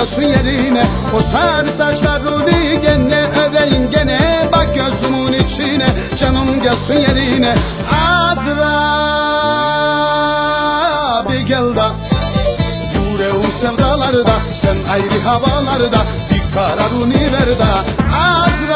gelsin yerine. O sarı saçlarını gene öveyin gene. Bak gözümün içine canım gelsin yerine. Azra bir gel da. Yüreğim sevdalarda sen ayrı havalarda Bir kararını ver da Azra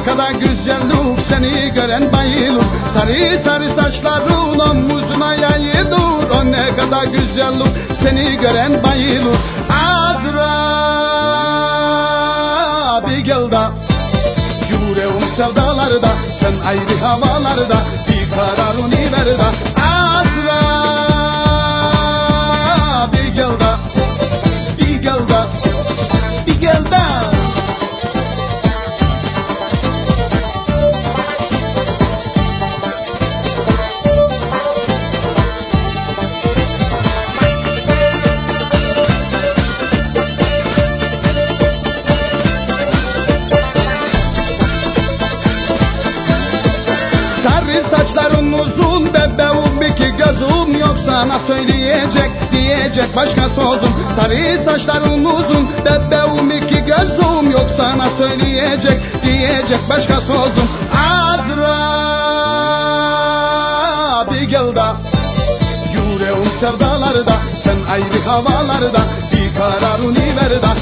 ne kadar güzellik seni gören bayılır. Sarı sarı saçların omuzuna yayılır O ne kadar güzellik seni gören bayılır. Azra bir gel da. Yüreğim sevdalarda sen ayrı havalarda sana söyleyecek diyecek. Başka sözüm Sarı saçların uzun bebeğim iki gözüm yok sana söyleyecek diyecek. Başka sözüm Azra bir gel da. Yüreğim sevdalarda sen ayrı havalarda bir kararını ver da